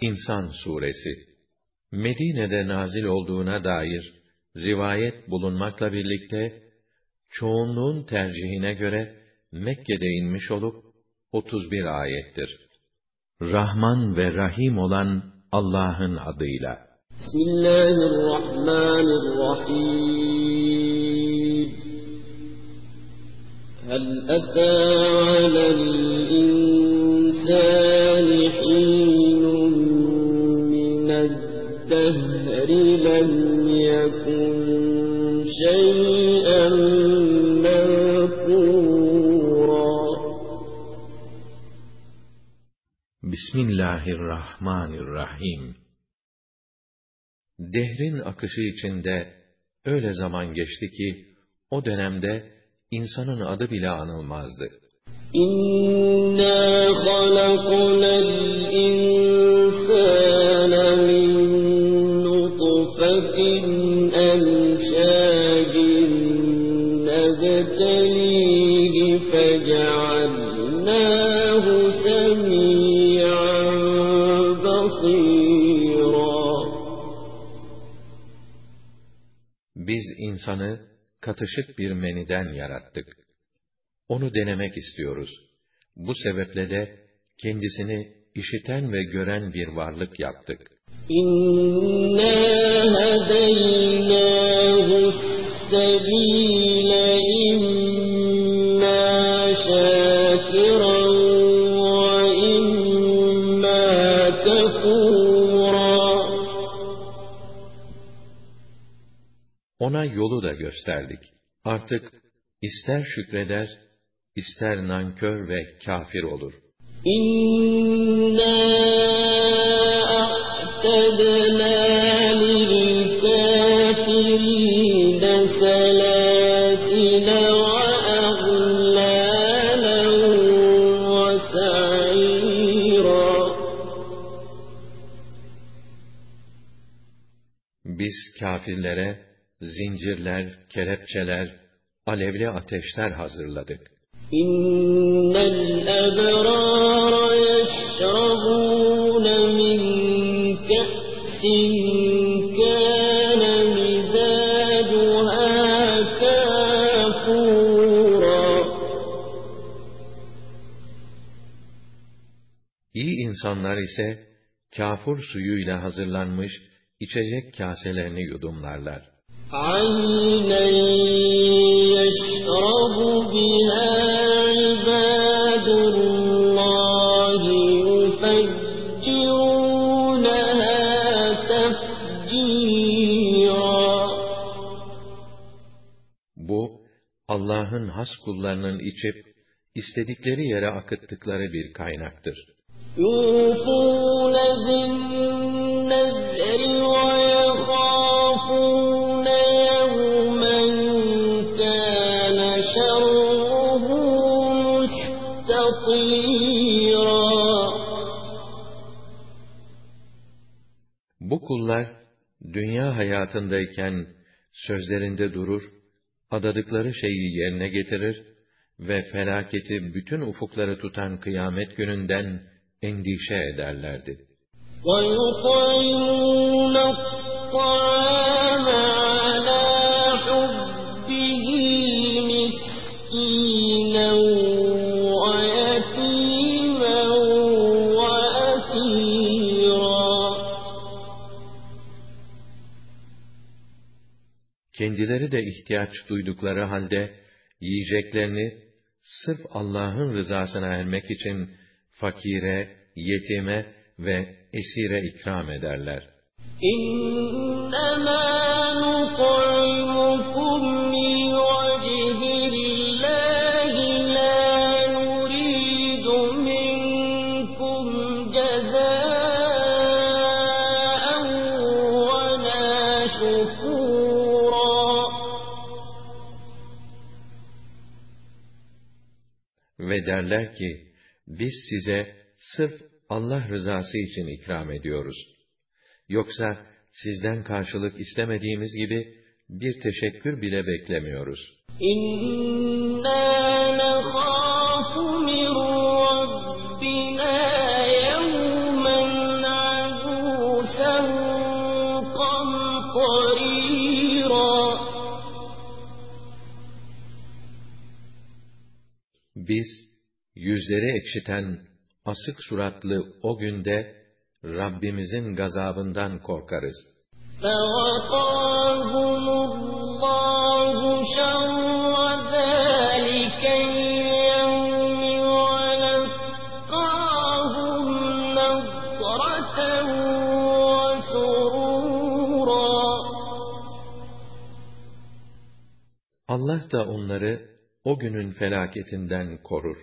İnsan suresi Medine'de nazil olduğuna dair rivayet bulunmakla birlikte çoğunluğun tercihine göre Mekke'de inmiş olup 31 ayettir. Rahman ve Rahim olan Allah'ın adıyla. Bismillahirrahmanirrahim. Hel ata alel insani mined-dehri lem yekun şey'en Bismillahirrahmanirrahim. Dehrin akışı içinde öyle zaman geçti ki, o dönemde insanın adı bile anılmazdı. İnna halaknal insanı katışık bir meniden yarattık. Onu denemek istiyoruz. Bu sebeple de kendisini işiten ve gören bir varlık yaptık. İnna hedeynahu Ona yolu da gösterdik. Artık ister şükreder, ister nankör ve kafir olur. İnna a'tedna lil kafirine sa'ira. Biz kafirlere zincirler, kelepçeler, alevli ateşler hazırladık. İnnel ebrara yeşrabûne min ke'sin kâne mizacuhâ kâfûrâ. İyi insanlar ise kafur suyuyla hazırlanmış içecek kaselerini yudumlarlar. عَيْنًا يَشْرَبُ بِهَا عِبَادُ اللَّهِ يُفَجِّرُونَهَا تَفْجِيرًا Bu, Allah'ın has kullarının içip, istedikleri yere akıttıkları bir kaynaktır. يُوفُونَ بِالنَّذْرِ وَيَخَافُونَ kullar, dünya hayatındayken sözlerinde durur, adadıkları şeyi yerine getirir ve felaketi bütün ufukları tutan kıyamet gününden endişe ederlerdi. وَيُطْعِمُونَ الطَّعَامَ kendileri de ihtiyaç duydukları halde yiyeceklerini sırf Allah'ın rızasına ermek için fakire, yetime ve esire ikram ederler. İnnemâ derler ki, biz size sırf Allah rızası için ikram ediyoruz. Yoksa sizden karşılık istemediğimiz gibi bir teşekkür bile beklemiyoruz. Biz yüzleri ekşiten, asık suratlı o günde, Rabbimizin gazabından korkarız. فَوَقَاهُمُ اللَّهُ شَرَّ ذَٰلِكَ الْيَوْمِ وَلَقَّاهُمْ نَضْرَةً وَسُرُورًا Allah da onları o günün felaketinden korur.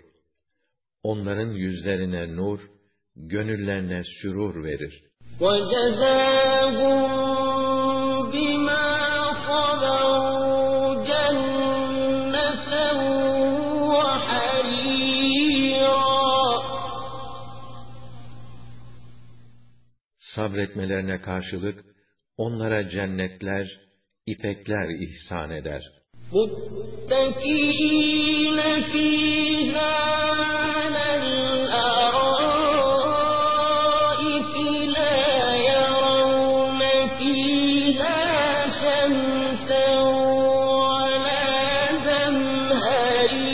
Onların yüzlerine nur, gönüllerine sürur verir. وَجَزَاهُم بِمَا صَبَرُوا جَنَّةً وَحَرِيرًا Sabretmelerine karşılık onlara cennetler, ipekler ihsan eder. مُتَّكِئِينَ فِيهَا عَلَى الْأَرَائِكِ لَا يَرَوْنَ فِيهَا شَمْسًا وَلَا زَمْهَرِيرًا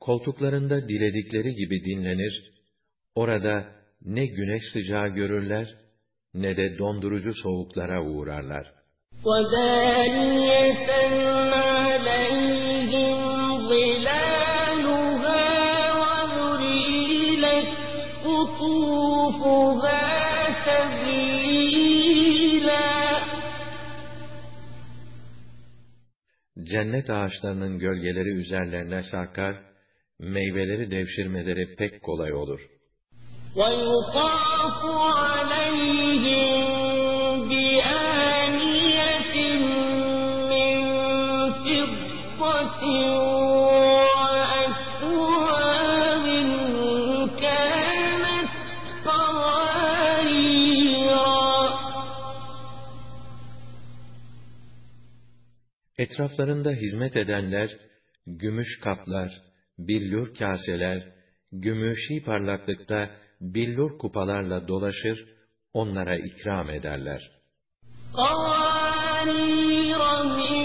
Koltuklarında diledikleri gibi dinlenir, orada ne güneş sıcağı görürler, ne de dondurucu soğuklara uğrarlar. وَدَانِيَةً عَلَيْهِمْ ظِلَالُهَا وَذُلِّلَتْ قُطُوفُهَا تَذْلِيلًا Cennet ağaçlarının gölgeleri üzerlerine sarkar, meyveleri devşirmeleri pek kolay olur. Etraflarında hizmet edenler, gümüş kaplar, billur kaseler, gümüşi parlaklıkta billur kupalarla dolaşır, onlara ikram ederler. قَوَارِيرَ مِن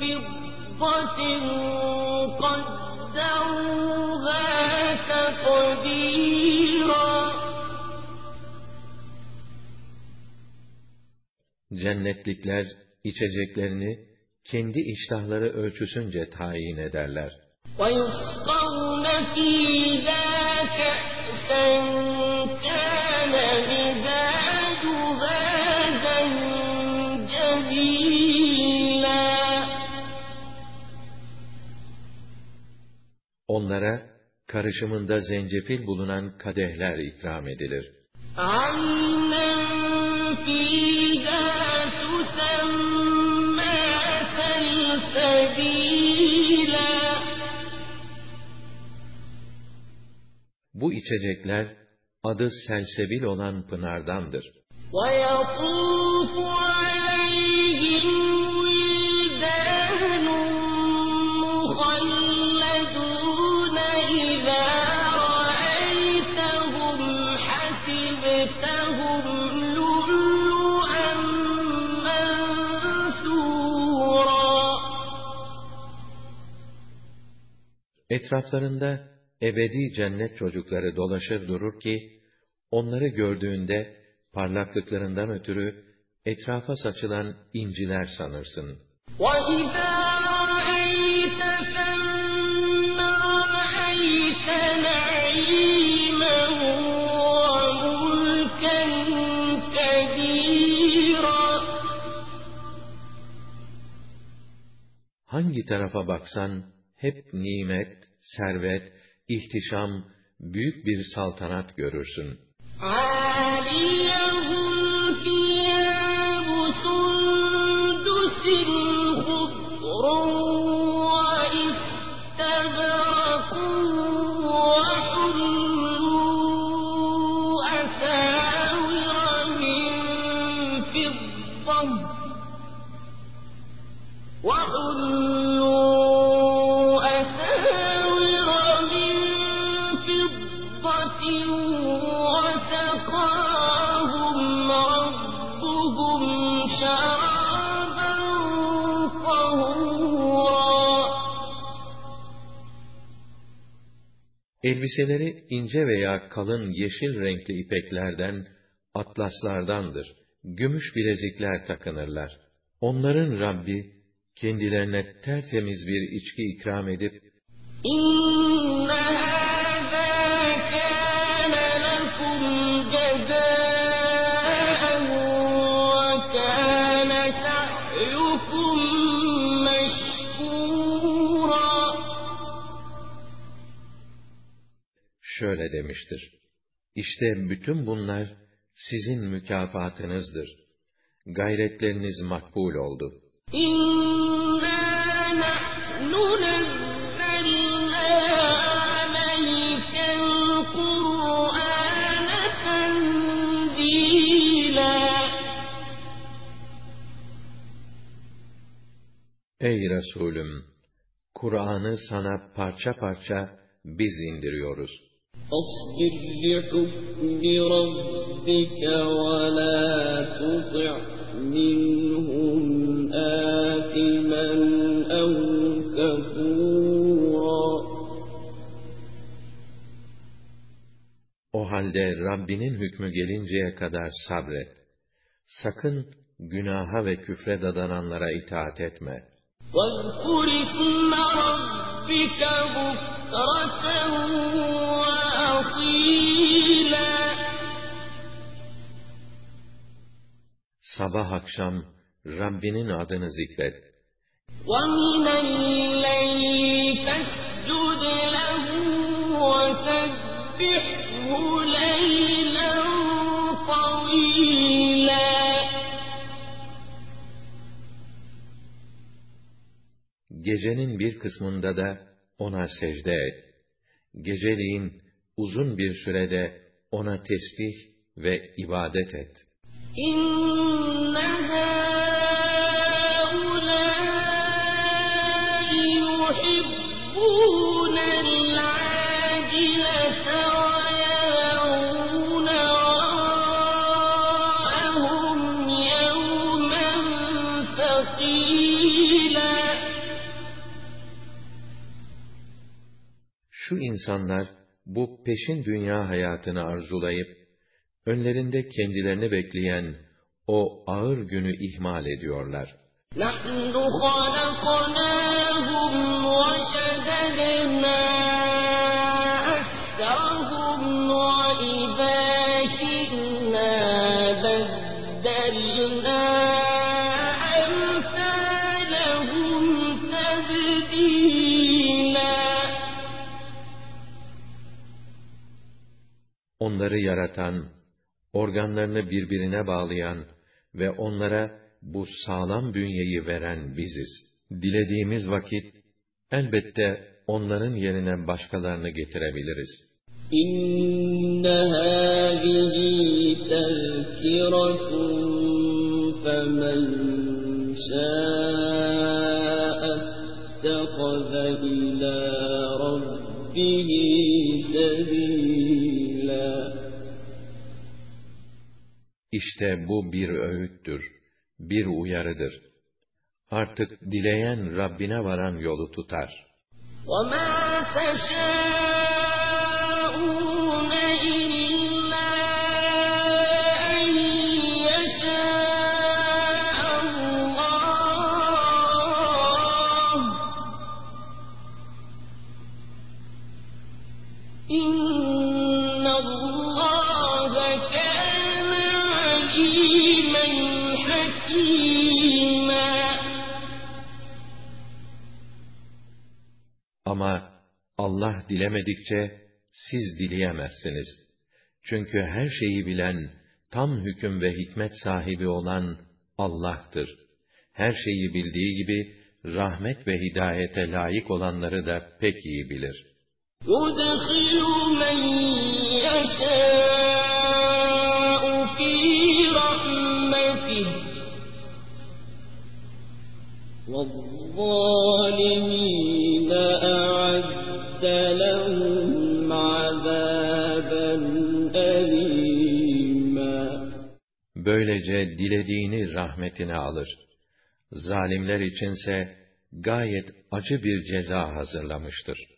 فِضَّةٍ قَدَّرُوهَا تَقْدِيرًا Cennetlikler içeceklerini kendi iştahları ölçüsünce tayin ederler. وَيُسْقَوْنَ فِيهَا كَأْسًا كَانَ مِزَاجُهَا زَنجَبِيلًا Onlara karışımında zencefil bulunan kadehler ikram edilir. Aynen fîdâ Bu içecekler adı selsebil olan pınardandır. وَيَطُوفُ عَلَيْهِمْ وِلْدَانٌ مُّخَلَّدُونَ إِذَا رَأَيْتَهُمْ حَسِبْتَهُمْ لُؤْلُؤًا مَّنثُورًا Etraflarında ebedi cennet çocukları dolaşır durur ki, onları gördüğünde parlaklıklarından ötürü etrafa saçılan inciler sanırsın. وَإِذَا رَأَيْتَ ثَمَّ رَأَيْتَ نَعِيمًا وَمُلْكًا كَبِيرًا Hangi tarafa baksan hep nimet, servet, ihtişam, büyük bir saltanat görürsün. عَالِيَهُمْ Elbiseleri ince veya kalın yeşil renkli ipeklerden, atlaslardandır. Gümüş bilezikler takınırlar. Onların Rabbi, kendilerine tertemiz bir içki ikram edip, İnne hâzâ kâne lekum şöyle demiştir. İşte bütün bunlar sizin mükafatınızdır. Gayretleriniz makbul oldu. Ey Resulüm! Kur'an'ı sana parça parça biz indiriyoruz. فاصبر لحكم ربك ولا تطع منهم آثما أو كفورا O halde Rabbinin hükmü gelinceye kadar sabret. Sakın günaha ve küfre dadananlara itaat etme. واذكر اسم ربك بكرة وأصيلا Sabah akşam Rabbinin adını zikret. ومن الليل فاسجد له وسبحه ليلا طويلا Gecenin bir kısmında da ona secde et. Geceliğin uzun bir sürede ona tesbih ve ibadet et. İnneha şu insanlar bu peşin dünya hayatını arzulayıp önlerinde kendilerini bekleyen o ağır günü ihmal ediyorlar. نحن خلقناهم وشددنا أسرهم Onları yaratan, organlarını birbirine bağlayan ve onlara bu sağlam bünyeyi veren biziz. Dilediğimiz vakit elbette onların yerine başkalarını getirebiliriz. إن هذه تذكرة فمن شاء اتخذ إلى ربه İşte bu bir öğüttür, bir uyarıdır. Artık dileyen Rabbine varan yolu tutar. وما تشاءون إلا أن يشاء الله إن الله Ama Allah dilemedikçe siz dileyemezsiniz. Çünkü her şeyi bilen, tam hüküm ve hikmet sahibi olan Allah'tır. Her şeyi bildiği gibi, rahmet ve hidayete layık olanları da pek iyi bilir. يدخل من يشاء والظالمين أعد لهم عذابا أليما Böylece dilediğini rahmetine alır. Zalimler içinse gayet acı bir ceza hazırlamıştır.